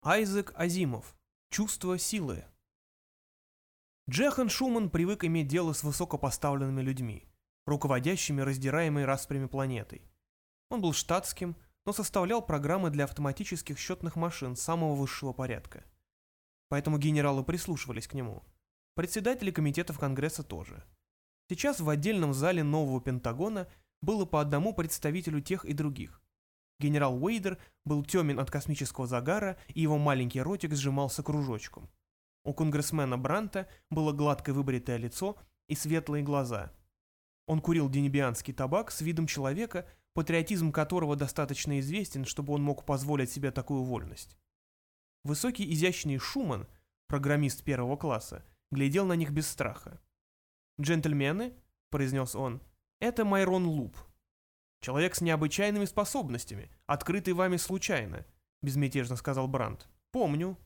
Айзек Азимов. Чувство силы. Джехан Шуман привык иметь дело с высокопоставленными людьми, руководящими раздираемой распрями планетой. Он был штатским, но составлял программы для автоматических счетных машин самого высшего порядка. Поэтому генералы прислушивались к нему. Председатели комитетов Конгресса тоже. Сейчас в отдельном зале нового Пентагона было по одному представителю тех и других. Генерал Уэйдер был темен от космического загара, и его маленький ротик сжимался кружочком. У конгрессмена Бранта было гладкое выбритое лицо и светлые глаза. Он курил денебианский табак с видом человека, патриотизм которого достаточно известен, чтобы он мог позволить себе такую вольность. Высокий изящный Шуман, программист первого класса, глядел на них без страха. «Джентльмены», — произнес он, — «это Майрон Луп, Человек с необычайными способностями, открытый вами случайно», — безмятежно сказал Брандт. «Помню».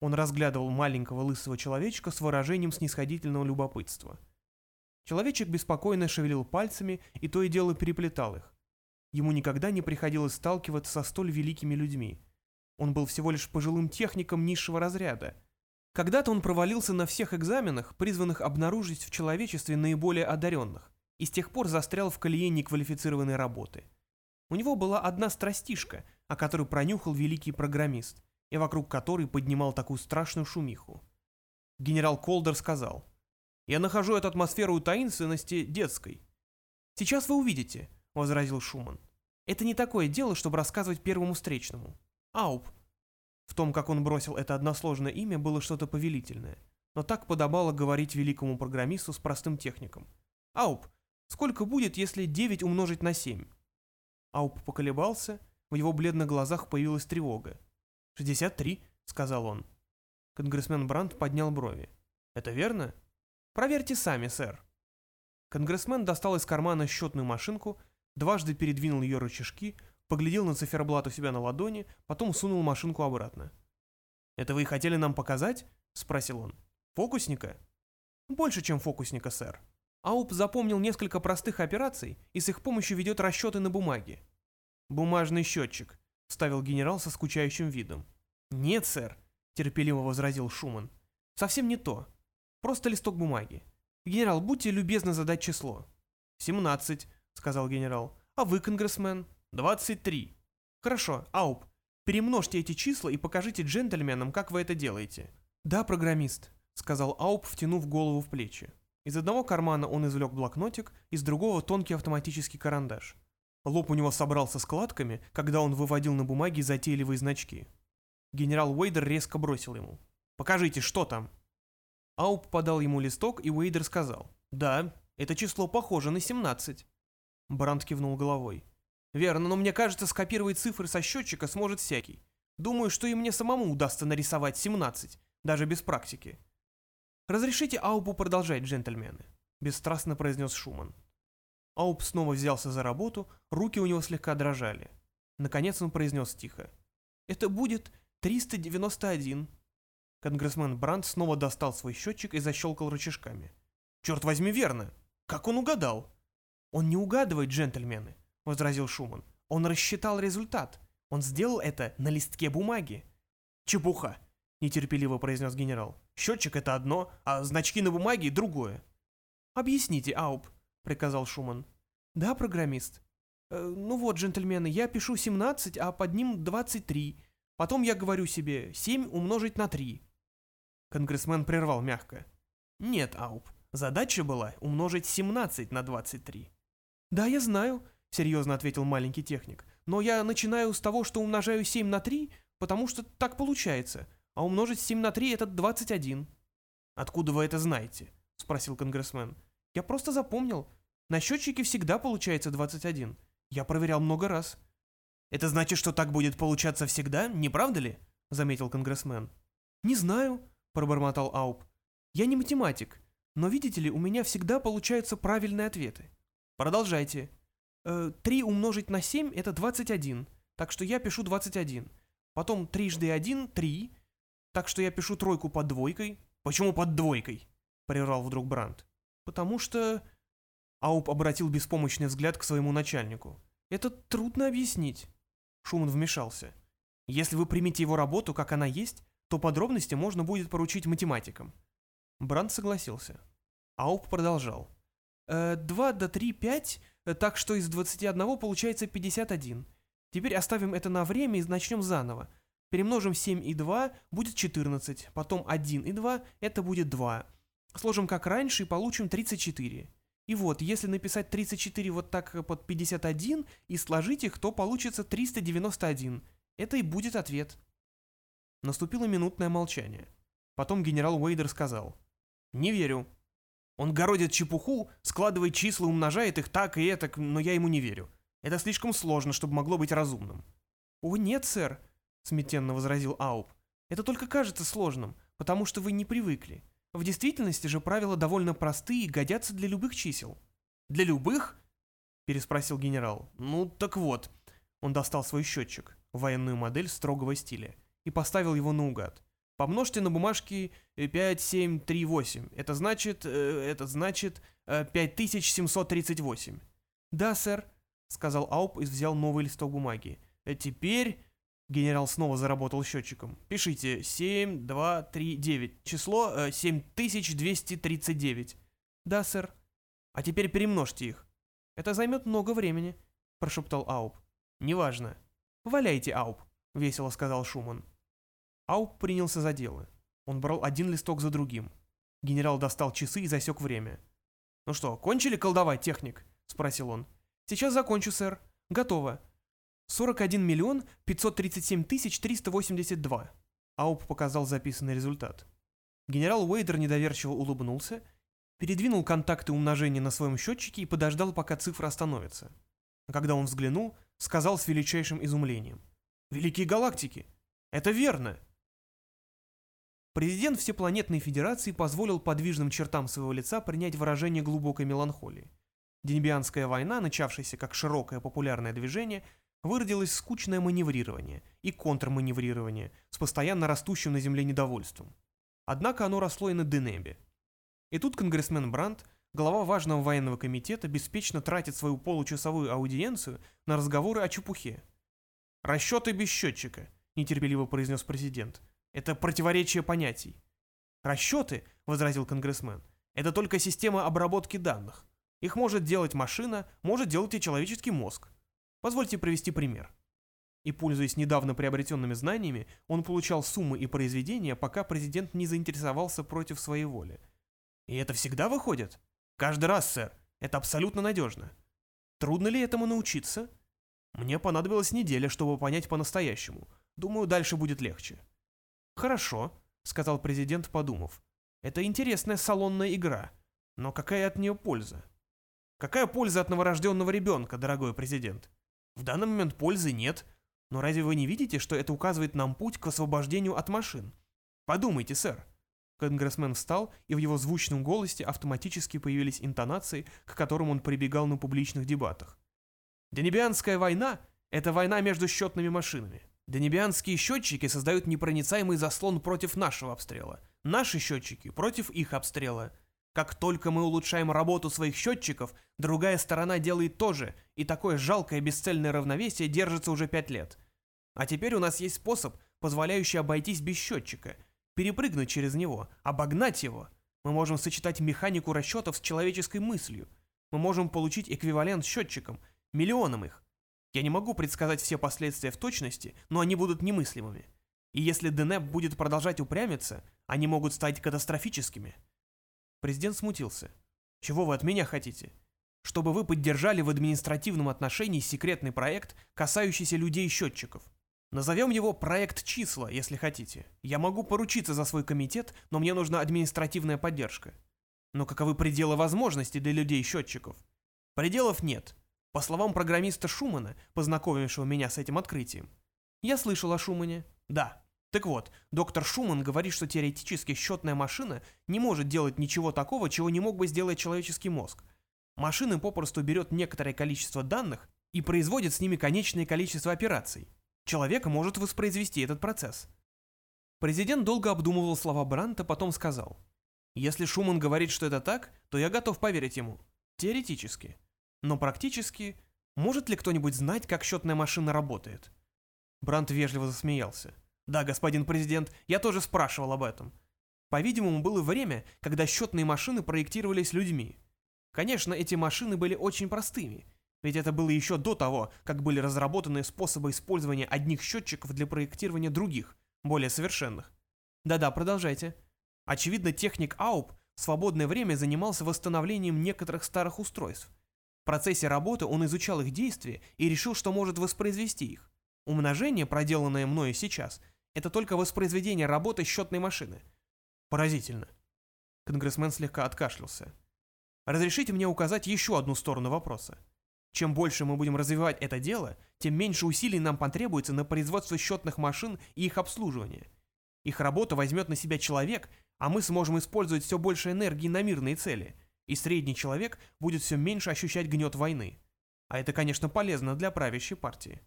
Он разглядывал маленького лысого человечка с выражением снисходительного любопытства. Человечек беспокойно шевелил пальцами и то и дело переплетал их. Ему никогда не приходилось сталкиваться со столь великими людьми. Он был всего лишь пожилым техником низшего разряда. Когда-то он провалился на всех экзаменах, призванных обнаружить в человечестве наиболее одаренных и с тех пор застрял в колее неквалифицированной работы. У него была одна страстишка, о которой пронюхал великий программист, и вокруг которой поднимал такую страшную шумиху. Генерал Колдер сказал, «Я нахожу эту атмосферу таинственности детской». «Сейчас вы увидите», — возразил Шуман. «Это не такое дело, чтобы рассказывать первому встречному. Ауп». В том, как он бросил это односложное имя, было что-то повелительное, но так подобало говорить великому программисту с простым техником. «Ауп, Сколько будет, если 9 умножить на 7? Ауп поколебался, в его бледных глазах появилась тревога. «63», — сказал он. Конгрессмен Брандт поднял брови. «Это верно?» «Проверьте сами, сэр». Конгрессмен достал из кармана счетную машинку, дважды передвинул ее рычажки, поглядел на циферблат у себя на ладони, потом сунул машинку обратно. «Это вы хотели нам показать?» — спросил он. «Фокусника?» «Больше, чем фокусника, сэр. Ауп запомнил несколько простых операций и с их помощью ведет расчеты на бумаге. «Бумажный счетчик», — вставил генерал со скучающим видом. «Нет, сэр», — терпеливо возразил Шуман. «Совсем не то. Просто листок бумаги. Генерал, будьте любезны задать число». «Семнадцать», — сказал генерал. «А вы, конгрессмен?» «Двадцать три». «Хорошо, Ауп, перемножьте эти числа и покажите джентльменам, как вы это делаете». «Да, программист», — сказал Ауп, втянув голову в плечи. Из одного кармана он извлек блокнотик, из другого тонкий автоматический карандаш. Лоб у него собрался складками, когда он выводил на бумаге затейливые значки. Генерал Уэйдер резко бросил ему. «Покажите, что там?» Ауп подал ему листок, и Уэйдер сказал. «Да, это число похоже на 17». Бранд кивнул головой. «Верно, но мне кажется, скопировать цифры со счетчика сможет всякий. Думаю, что и мне самому удастся нарисовать 17, даже без практики. «Разрешите Аупу продолжать, джентльмены», — бесстрастно произнес Шуман. Ауп снова взялся за работу, руки у него слегка дрожали. Наконец он произнес тихо. «Это будет 391». Конгрессмен Брандт снова достал свой счетчик и защелкал рычажками. «Черт возьми, верно! Как он угадал?» «Он не угадывает, джентльмены», — возразил Шуман. «Он рассчитал результат. Он сделал это на листке бумаги». «Чепуха!» — нетерпеливо произнес генерал. «Счетчик — это одно, а значки на бумаге — другое». «Объясните, Ауп», — приказал Шуман. «Да, программист. Э, ну вот, джентльмены, я пишу 17, а под ним 23. Потом я говорю себе 7 умножить на 3». Конгрессмен прервал мягко. «Нет, Ауп, задача была умножить 17 на 23». «Да, я знаю», — серьезно ответил маленький техник. «Но я начинаю с того, что умножаю 7 на 3, потому что так получается а умножить 7 на 3 это 21. Откуда вы это знаете? Спросил конгрессмен. Я просто запомнил. На счетчике всегда получается 21. Я проверял много раз. Это значит, что так будет получаться всегда, не правда ли? Заметил конгрессмен. Не знаю, пробормотал Ауп. Я не математик, но видите ли, у меня всегда получаются правильные ответы. Продолжайте. Э, 3 умножить на 7 это 21, так что я пишу 21. Потом трижды 1 – 3, так что я пишу тройку под двойкой. Почему под двойкой? Прервал вдруг Брандт. Потому что... Ауп обратил беспомощный взгляд к своему начальнику. Это трудно объяснить. Шуман вмешался. Если вы примете его работу, как она есть, то подробности можно будет поручить математикам». Бранд согласился. Ауп продолжал. «Э, 2 до 3, 5, так что из 21 получается 51. Теперь оставим это на время и начнем заново. Перемножим 7 и 2, будет 14, потом 1 и 2, это будет 2. Сложим как раньше и получим 34. И вот, если написать 34 вот так под 51 и сложить их, то получится 391. Это и будет ответ. Наступило минутное молчание. Потом генерал Уэйдер сказал. «Не верю. Он городит чепуху, складывает числа, умножает их так и этак, но я ему не верю. Это слишком сложно, чтобы могло быть разумным». «О, нет, сэр», — смятенно возразил Ауп. «Это только кажется сложным, потому что вы не привыкли. В действительности же правила довольно простые и годятся для любых чисел». «Для любых?» — переспросил генерал. «Ну, так вот». Он достал свой счетчик, военную модель строгого стиля, и поставил его наугад. Помножьте на бумажке 5, 7, 3, 8. Это значит... Э, это значит... 5738. Э, «Да, сэр», — сказал Ауп и взял новый листок бумаги. «Э, «Теперь...» Генерал снова заработал счетчиком. «Пишите 7, 2, 3, 9. Число э, 7239». «Да, сэр». «А теперь перемножьте их». «Это займет много времени», — прошептал Ауп. «Неважно». «Валяйте, Ауп», — весело сказал Шуман. Ауп принялся за дело. Он брал один листок за другим. Генерал достал часы и засек время. «Ну что, кончили колдовать, техник?» — спросил он. «Сейчас закончу, сэр. Готово. 41 миллион 537 тысяч 382». Ауп показал записанный результат. Генерал Уэйдер недоверчиво улыбнулся, передвинул контакты умножения на своем счетчике и подождал, пока цифра остановится. Когда он взглянул, сказал с величайшим изумлением. «Великие галактики! Это верно!» Президент Всепланетной Федерации позволил подвижным чертам своего лица принять выражение глубокой меланхолии. Денебианская война, начавшаяся как широкое популярное движение, выродилась в скучное маневрирование и контрманеврирование с постоянно растущим на Земле недовольством. Однако оно росло и на Денебе. И тут конгрессмен Брандт, глава важного военного комитета, беспечно тратит свою получасовую аудиенцию на разговоры о чепухе. «Расчеты без счетчика», — нетерпеливо произнес президент. Это противоречие понятий. Расчеты, возразил конгрессмен, это только система обработки данных. Их может делать машина, может делать и человеческий мозг. Позвольте привести пример. И, пользуясь недавно приобретенными знаниями, он получал суммы и произведения, пока президент не заинтересовался против своей воли. И это всегда выходит? Каждый раз, сэр. Это абсолютно надежно. Трудно ли этому научиться? Мне понадобилась неделя, чтобы понять по-настоящему. Думаю, дальше будет легче. «Хорошо», — сказал президент, подумав. «Это интересная салонная игра. Но какая от нее польза?» «Какая польза от новорожденного ребенка, дорогой президент?» «В данный момент пользы нет. Но разве вы не видите, что это указывает нам путь к освобождению от машин? Подумайте, сэр». Конгрессмен встал, и в его звучном голосе автоматически появились интонации, к которым он прибегал на публичных дебатах. «Денебианская война — это война между счетными машинами. Денебианские счетчики создают непроницаемый заслон против нашего обстрела. Наши счетчики против их обстрела. Как только мы улучшаем работу своих счетчиков, другая сторона делает то же, и такое жалкое бесцельное равновесие держится уже пять лет. А теперь у нас есть способ, позволяющий обойтись без счетчика, перепрыгнуть через него, обогнать его. Мы можем сочетать механику расчетов с человеческой мыслью. Мы можем получить эквивалент счетчикам, миллионам их. Я не могу предсказать все последствия в точности, но они будут немыслимыми. И если ДНЭП будет продолжать упрямиться, они могут стать катастрофическими. Президент смутился. Чего вы от меня хотите? Чтобы вы поддержали в административном отношении секретный проект, касающийся людей-счетчиков. Назовем его «Проект числа», если хотите. Я могу поручиться за свой комитет, но мне нужна административная поддержка. Но каковы пределы возможностей для людей-счетчиков? Пределов нет. По словам программиста Шумана, познакомившего меня с этим открытием. Я слышал о Шумане. Да. Так вот, доктор Шуман говорит, что теоретически счетная машина не может делать ничего такого, чего не мог бы сделать человеческий мозг. Машина попросту берет некоторое количество данных и производит с ними конечное количество операций. Человек может воспроизвести этот процесс. Президент долго обдумывал слова Бранта, потом сказал. Если Шуман говорит, что это так, то я готов поверить ему. Теоретически. Но практически, может ли кто-нибудь знать, как счетная машина работает? Брант вежливо засмеялся. «Да, господин президент, я тоже спрашивал об этом. По-видимому, было время, когда счетные машины проектировались людьми. Конечно, эти машины были очень простыми, ведь это было еще до того, как были разработаны способы использования одних счетчиков для проектирования других, более совершенных. Да-да, продолжайте. Очевидно, техник АУП в свободное время занимался восстановлением некоторых старых устройств. В процессе работы он изучал их действия и решил, что может воспроизвести их. Умножение, проделанное мною сейчас, это только воспроизведение работы счетной машины. Поразительно. Конгрессмен слегка откашлялся. Разрешите мне указать еще одну сторону вопроса. Чем больше мы будем развивать это дело, тем меньше усилий нам потребуется на производство счетных машин и их обслуживание. Их работу возьмет на себя человек, а мы сможем использовать все больше энергии на мирные цели, и средний человек будет все меньше ощущать гнет войны. А это, конечно, полезно для правящей партии.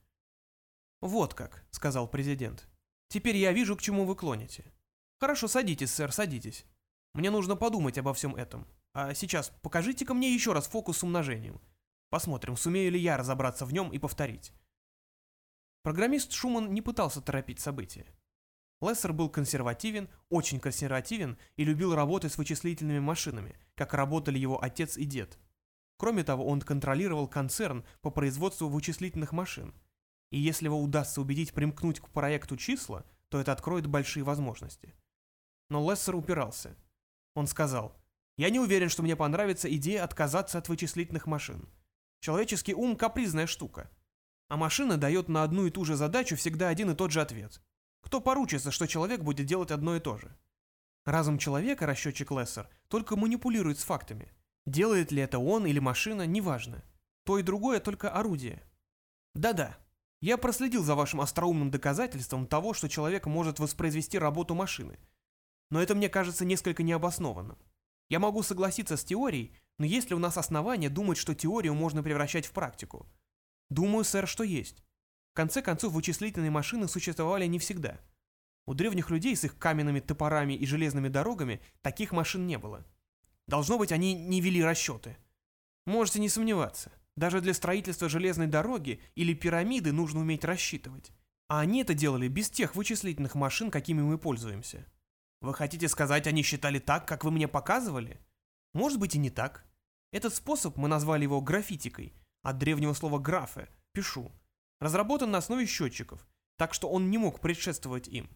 «Вот как», — сказал президент. «Теперь я вижу, к чему вы клоните. Хорошо, садитесь, сэр, садитесь. Мне нужно подумать обо всем этом. А сейчас покажите-ка мне еще раз фокус с умножением. Посмотрим, сумею ли я разобраться в нем и повторить. Программист Шуман не пытался торопить события. Лессер был консервативен, очень консервативен и любил работать с вычислительными машинами, как работали его отец и дед. Кроме того, он контролировал концерн по производству вычислительных машин. И если его удастся убедить примкнуть к проекту числа, то это откроет большие возможности. Но Лессер упирался. Он сказал, «Я не уверен, что мне понравится идея отказаться от вычислительных машин. Человеческий ум – капризная штука. А машина дает на одну и ту же задачу всегда один и тот же ответ. Кто поручится, что человек будет делать одно и то же? Разум человека, расчетчик Лессер, только манипулирует с фактами. Делает ли это он или машина, неважно. То и другое только орудие. Да-да, я проследил за вашим остроумным доказательством того, что человек может воспроизвести работу машины. Но это мне кажется несколько необоснованным. Я могу согласиться с теорией, но есть ли у нас основания думать, что теорию можно превращать в практику? Думаю, сэр, что есть. В конце концов, вычислительные машины существовали не всегда. У древних людей с их каменными топорами и железными дорогами таких машин не было. Должно быть, они не вели расчеты. Можете не сомневаться. Даже для строительства железной дороги или пирамиды нужно уметь рассчитывать. А они это делали без тех вычислительных машин, какими мы пользуемся. Вы хотите сказать, они считали так, как вы мне показывали? Может быть и не так. Этот способ, мы назвали его графитикой, от древнего слова графе, пишу, разработан на основе счетчиков, так что он не мог предшествовать им.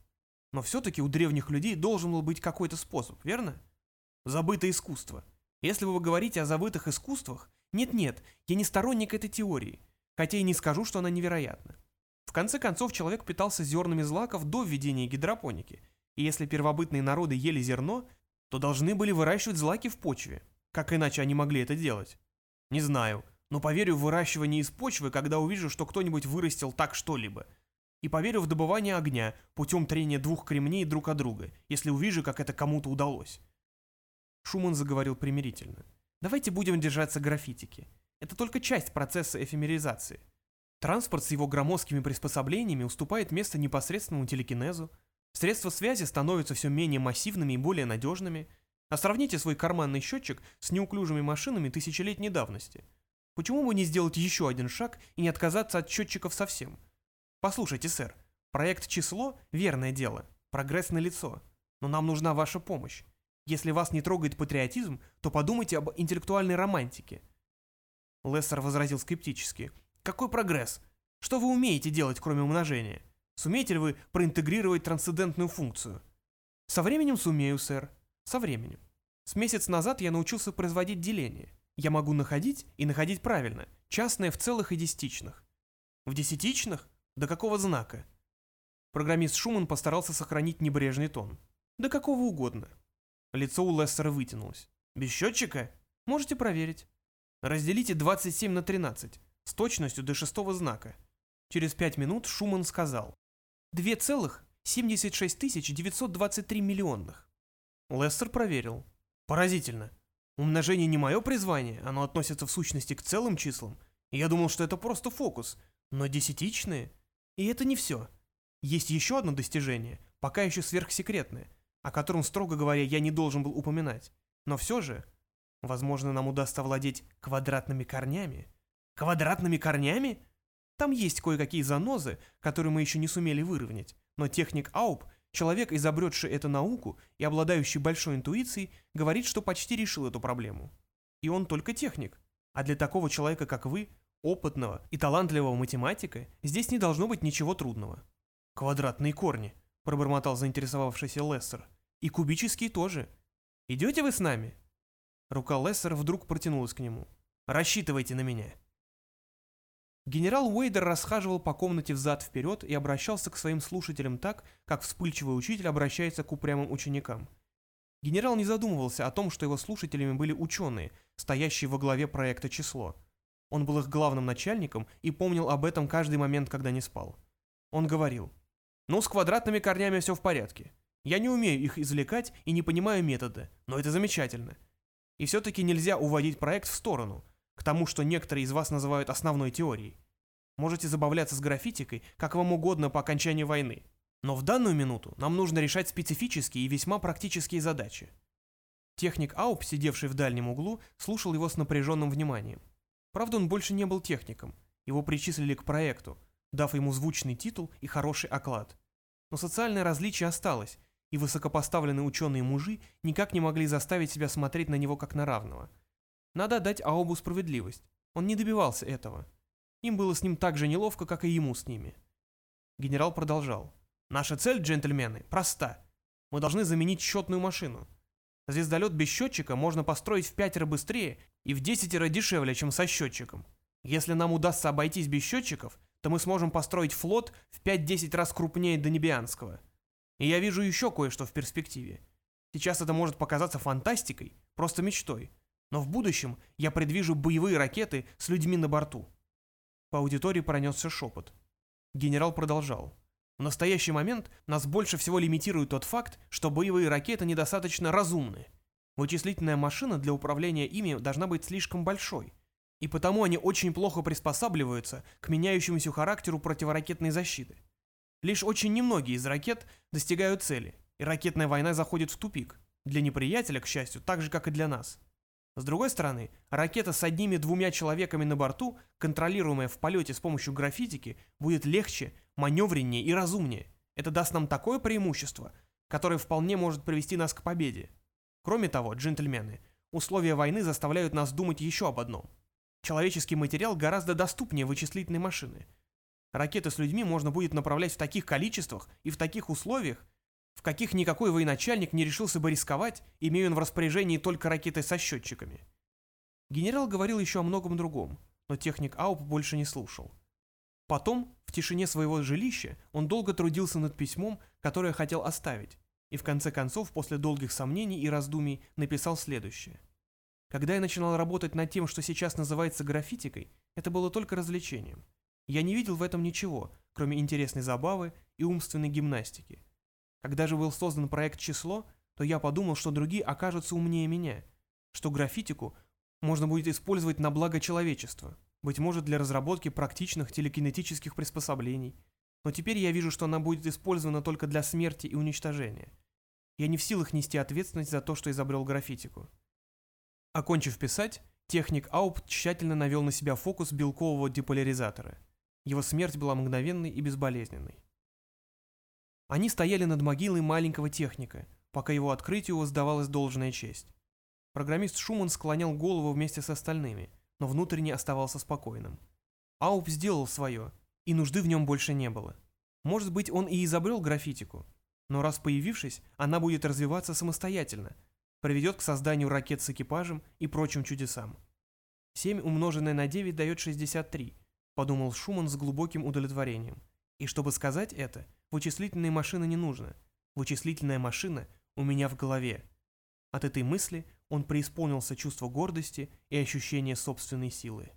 Но все-таки у древних людей должен был быть какой-то способ, верно? Забытое искусство. Если вы говорите о забытых искусствах, нет-нет, я не сторонник этой теории, хотя и не скажу, что она невероятна. В конце концов, человек питался зернами злаков до введения гидропоники, и если первобытные народы ели зерно, то должны были выращивать злаки в почве. Как иначе они могли это делать? Не знаю, но поверю в выращивание из почвы, когда увижу, что кто-нибудь вырастил так что-либо. И поверю в добывание огня путем трения двух кремней друг от друга, если увижу, как это кому-то удалось. Шуман заговорил примирительно. Давайте будем держаться графитики. Это только часть процесса эфемеризации. Транспорт с его громоздкими приспособлениями уступает место непосредственному телекинезу, Средства связи становятся все менее массивными и более надежными. А сравните свой карманный счетчик с неуклюжими машинами тысячелетней давности. Почему бы не сделать еще один шаг и не отказаться от счетчиков совсем? Послушайте, сэр, проект «Число» — верное дело, прогресс на лицо, но нам нужна ваша помощь. Если вас не трогает патриотизм, то подумайте об интеллектуальной романтике. Лессер возразил скептически. Какой прогресс? Что вы умеете делать, кроме умножения? Сумеете ли вы проинтегрировать трансцендентную функцию? Со временем сумею, сэр. Со временем. С месяц назад я научился производить деление. Я могу находить и находить правильно, частное в целых и десятичных. В десятичных? До какого знака? Программист Шуман постарался сохранить небрежный тон. До какого угодно. Лицо у Лестера вытянулось. Без счетчика? Можете проверить. Разделите 27 на 13 с точностью до шестого знака. Через пять минут Шуман сказал. 2,76 923 миллионных. Лестер проверил. Поразительно. Умножение не мое призвание, оно относится в сущности к целым числам. Я думал, что это просто фокус, но десятичные. И это не все. Есть еще одно достижение, пока еще сверхсекретное, о котором, строго говоря, я не должен был упоминать. Но все же, возможно, нам удастся владеть квадратными корнями. Квадратными корнями? Там есть кое-какие занозы, которые мы еще не сумели выровнять, но техник Ауп, человек, изобретший эту науку и обладающий большой интуицией, говорит, что почти решил эту проблему. И он только техник. А для такого человека, как вы, опытного и талантливого математика, здесь не должно быть ничего трудного. «Квадратные корни», — пробормотал заинтересовавшийся Лессер. «И кубические тоже. Идете вы с нами?» Рука Лессера вдруг протянулась к нему. «Рассчитывайте на меня». Генерал Уэйдер расхаживал по комнате взад-вперед и обращался к своим слушателям так, как вспыльчивый учитель обращается к упрямым ученикам. Генерал не задумывался о том, что его слушателями были ученые, стоящие во главе проекта «Число». Он был их главным начальником и помнил об этом каждый момент, когда не спал. Он говорил, «Ну, с квадратными корнями все в порядке. Я не умею их извлекать и не понимаю метода, но это замечательно. И все-таки нельзя уводить проект в сторону, к тому, что некоторые из вас называют основной теорией. Можете забавляться с графитикой, как вам угодно по окончании войны. Но в данную минуту нам нужно решать специфические и весьма практические задачи. Техник Ауп, сидевший в дальнем углу, слушал его с напряженным вниманием. Правда, он больше не был техником. Его причислили к проекту, дав ему звучный титул и хороший оклад. Но социальное различие осталось, и высокопоставленные ученые-мужи никак не могли заставить себя смотреть на него как на равного. Надо дать Аобу справедливость. Он не добивался этого. Им было с ним так же неловко, как и ему с ними. Генерал продолжал. «Наша цель, джентльмены, проста. Мы должны заменить счетную машину. Звездолет без счетчика можно построить в пятеро быстрее и в десятеро дешевле, чем со счетчиком. Если нам удастся обойтись без счетчиков, то мы сможем построить флот в 5-10 раз крупнее Донебианского. И я вижу еще кое-что в перспективе. Сейчас это может показаться фантастикой, просто мечтой. Но в будущем я предвижу боевые ракеты с людьми на борту. По аудитории пронесся шепот. Генерал продолжал. В настоящий момент нас больше всего лимитирует тот факт, что боевые ракеты недостаточно разумны. Вычислительная машина для управления ими должна быть слишком большой, и потому они очень плохо приспосабливаются к меняющемуся характеру противоракетной защиты. Лишь очень немногие из ракет достигают цели, и ракетная война заходит в тупик. Для неприятеля, к счастью, так же, как и для нас. С другой стороны, ракета с одними-двумя человеками на борту, контролируемая в полете с помощью графитики, будет легче, маневреннее и разумнее. Это даст нам такое преимущество, которое вполне может привести нас к победе. Кроме того, джентльмены, условия войны заставляют нас думать еще об одном. Человеческий материал гораздо доступнее вычислительной машины. Ракеты с людьми можно будет направлять в таких количествах и в таких условиях, в каких никакой военачальник не решился бы рисковать, имея он в распоряжении только ракеты со счетчиками. Генерал говорил еще о многом другом, но техник Ауп больше не слушал. Потом, в тишине своего жилища, он долго трудился над письмом, которое хотел оставить, и в конце концов, после долгих сомнений и раздумий, написал следующее. Когда я начинал работать над тем, что сейчас называется графитикой, это было только развлечением. Я не видел в этом ничего, кроме интересной забавы и умственной гимнастики. Когда же был создан проект «Число», то я подумал, что другие окажутся умнее меня, что графитику можно будет использовать на благо человечества, быть может для разработки практичных телекинетических приспособлений. Но теперь я вижу, что она будет использована только для смерти и уничтожения. Я не в силах нести ответственность за то, что изобрел графитику. Окончив писать, техник Ауп тщательно навел на себя фокус белкового деполяризатора. Его смерть была мгновенной и безболезненной. Они стояли над могилой маленького техника, пока его открытию воздавалась должная честь. Программист Шуман склонял голову вместе с остальными, но внутренне оставался спокойным. Ауп сделал свое, и нужды в нем больше не было. Может быть, он и изобрел графитику, но раз появившись, она будет развиваться самостоятельно, приведет к созданию ракет с экипажем и прочим чудесам. 7 умноженное на 9 дает 63, подумал Шуман с глубоким удовлетворением. И чтобы сказать это, Вычислительной машины не нужно. Вычислительная машина у меня в голове. От этой мысли он преисполнился чувство гордости и ощущения собственной силы.